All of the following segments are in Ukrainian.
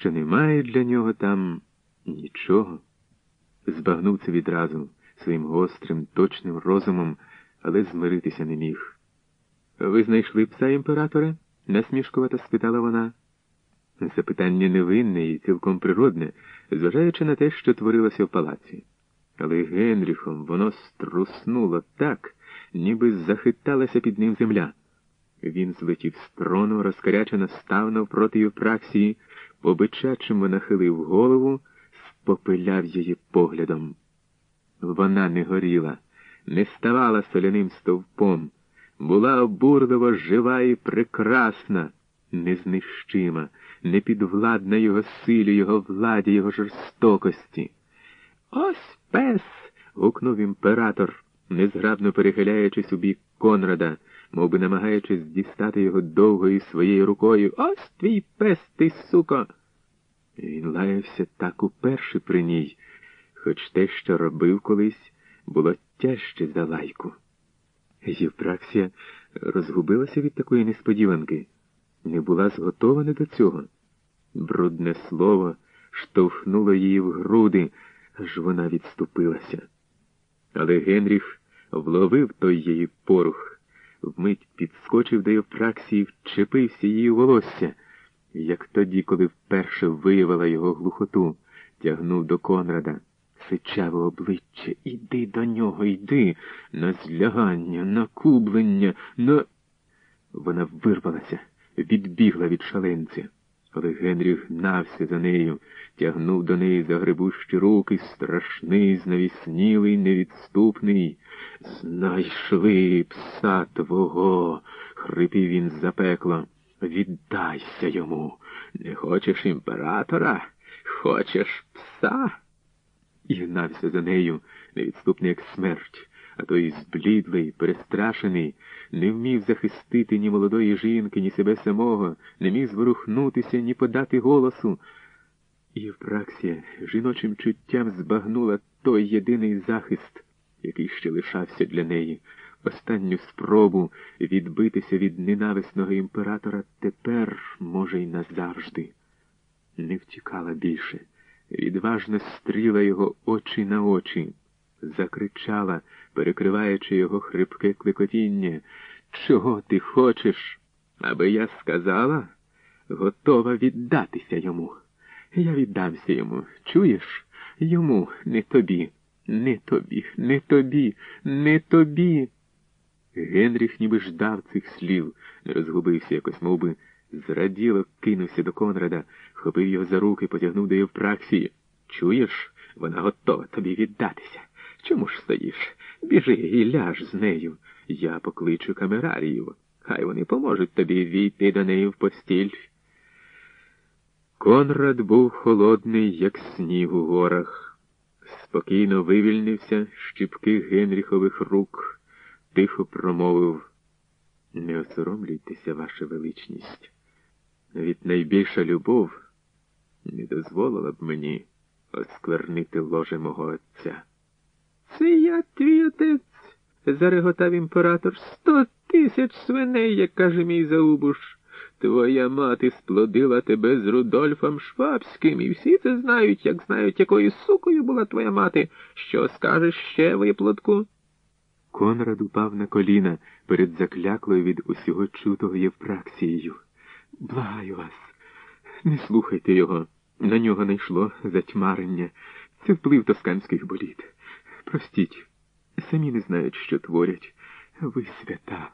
що немає для нього там нічого. Збагнув це відразу своїм гострим, точним розумом, але змиритися не міг. Ви знайшли пса імператоре? насмішкувато спитала вона. Запитання невинне і цілком природне, зважаючи на те, що творилося в палаці. Але Генріхом воно струснуло так, ніби захиталася під ним земля. Він злетів з трону, розкарячено став навпроти Євпраксії, по бичачому нахилив голову, спопиляв її поглядом. Вона не горіла, не ставала соляним стовпом, була обурливо жива і прекрасна, незнищима, непідвладна його силі, його владі, його жорстокості. Ось пес. гукнув імператор, незграбно перехиляючись у бік Конрада, мов би намагаючись дістати його довгою своєю рукою. Ось твій пес, ти, суко. Він лаявся так уперше при ній, хоч те, що робив колись, було тяжче за лайку. Євпраксія розгубилася від такої несподіванки, не була зготована до цього. Брудне слово штовхнуло її в груди, аж вона відступилася. Але Генріх вловив той її порух, вмить підскочив до Євпраксії, вчепився її волосся, як тоді, коли вперше виявила його глухоту, тягнув до Конрада. Сичаве обличчя, іди до нього, йди, на злягання, на кублення, на. Вона вирвалася, відбігла від шаленця. Але Генріх гнався за нею, тягнув до неї загребущі руки, страшний, знавіснілий, невідступний. Знайшли пса твого, хрипів він з запекла. Віддайся йому. Не хочеш імператора? Хочеш пса? І гнався за нею, невідступний, як смерть а той зблідлий, перестрашений, не вмів захистити ні молодої жінки, ні себе самого, не міг зворухнутися, ні подати голосу. І Євпраксія жіночим чуттям збагнула той єдиний захист, який ще лишався для неї, останню спробу відбитися від ненависного імператора тепер, може, й назавжди. Не втікала більше, відважно стріла його очі на очі закричала, перекриваючи його хрипке кликотіння. Чого ти хочеш? Аби я сказала, готова віддатися йому. Я віддамся йому. Чуєш? Йому, не тобі, не тобі, не тобі, не тобі. Генріх ніби ждав цих слів, не розгубився якось, мов би, зраділо кинувся до Конрада, хопив його за руки, потягнув до Євпраксії. Чуєш, вона готова тобі віддатися. Чому ж стоїш? Біжи і ляж з нею. Я покличу камерарію. Хай вони поможуть тобі війти до неї в постіль. Конрад був холодний, як сніг у горах. Спокійно вивільнився з щіпки Генріхових рук, тихо промовив. Не осоромлюйтеся, ваша величність. Навіть найбільша любов не дозволила б мені осквернити ложе мого отця. Це я твій отець, зареготав імператор. Сто тисяч свиней, як каже мій Заубуш. Твоя мати сплодила тебе з Рудольфом Швабським, і всі це знають, як знають, якою сукою була твоя мати. Що скажеш ще, виплатку? Конрад упав на коліна перед закляклою від усього чутого Євпраксією. Благаю вас, не слухайте його. На нього не йшло затьмарення. Це вплив тосканських боліт. Простіть, самі не знають, що творять. Ви свята,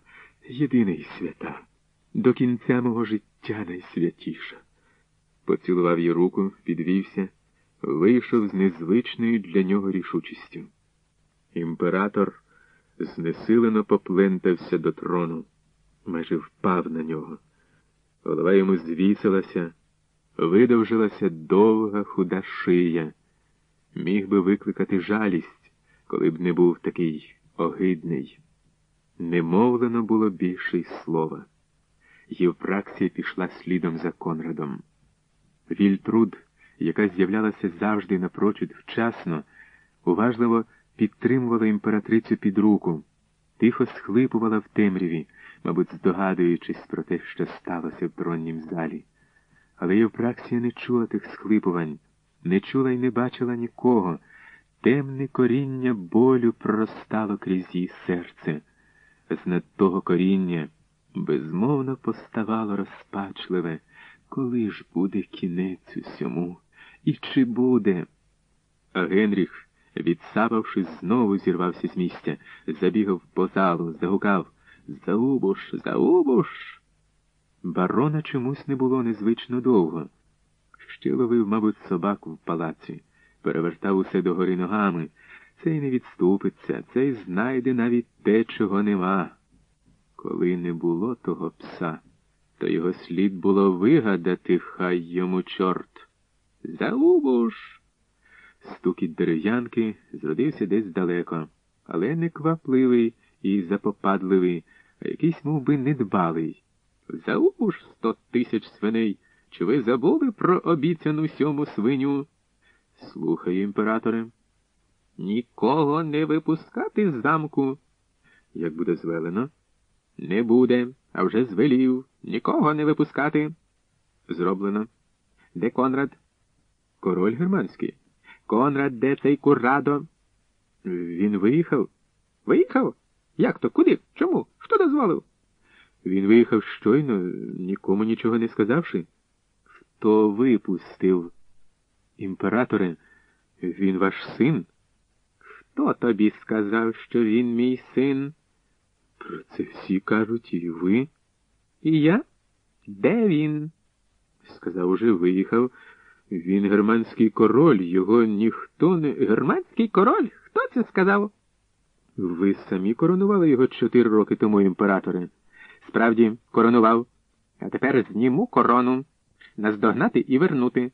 єдиний свята, до кінця мого життя найсвятіша. Поцілував її руку, підвівся, вийшов з незвичною для нього рішучістю. Імператор знесилено поплентався до трону, майже впав на нього. Голова йому звісилася, видовжилася довга худа шия, міг би викликати жалість коли б не був такий огидний. Не мовлено було більше й слова. Євпраксія пішла слідом за Конрадом. Вільтруд, яка з'являлася завжди напрочуд вчасно, уважливо підтримувала імператрицю під руку, тихо схлипувала в темряві, мабуть, здогадуючись про те, що сталося в троннім залі. Але Євпраксія не чула тих схлипувань, не чула й не бачила нікого. Темне коріння болю проростало крізь її серце. З над того коріння безмовно поставало розпачливе, коли ж буде кінець усьому, і чи буде. А Генріх, відсапавшись, знову зірвався з місця, забігав по залу, загукав Заубуш, заубуш. Барона чомусь не було незвично довго. Ще ловив, мабуть, собаку в палаці, перевертав усе догори ногами. Цей не відступиться, цей знайде навіть те, чого нема. Коли не було того пса, то його слід було вигадати, хай йому чорт. Заубуш. Стукіт дерев'янки зродився десь далеко, але не квапливий і запопадливий, а якийсь мов би, недбалий. Заубуш сто тисяч свиней. Чи ви забули про обіцяну сьому свиню? Слухаю, імператоре. Нікого не випускати з замку. Як буде звелено? Не буде, а вже звелів. Нікого не випускати. Зроблено. Де Конрад? Король германський. Конрад, де цей Курадо? Він виїхав. Виїхав? Як то? Куди? Чому? Хто дозволив? Він виїхав щойно, нікому нічого не сказавши. Хто випустив? Імператоре, він ваш син? Хто тобі сказав, що він мій син? Про це всі кажуть, і ви. І я? Де він? Сказав, уже виїхав. Він германський король, його ніхто не. Германський король? Хто це сказав? Ви самі коронували його чотири роки тому, імператоре. Справді, коронував. А тепер зніму корону, наздогнати і вернути.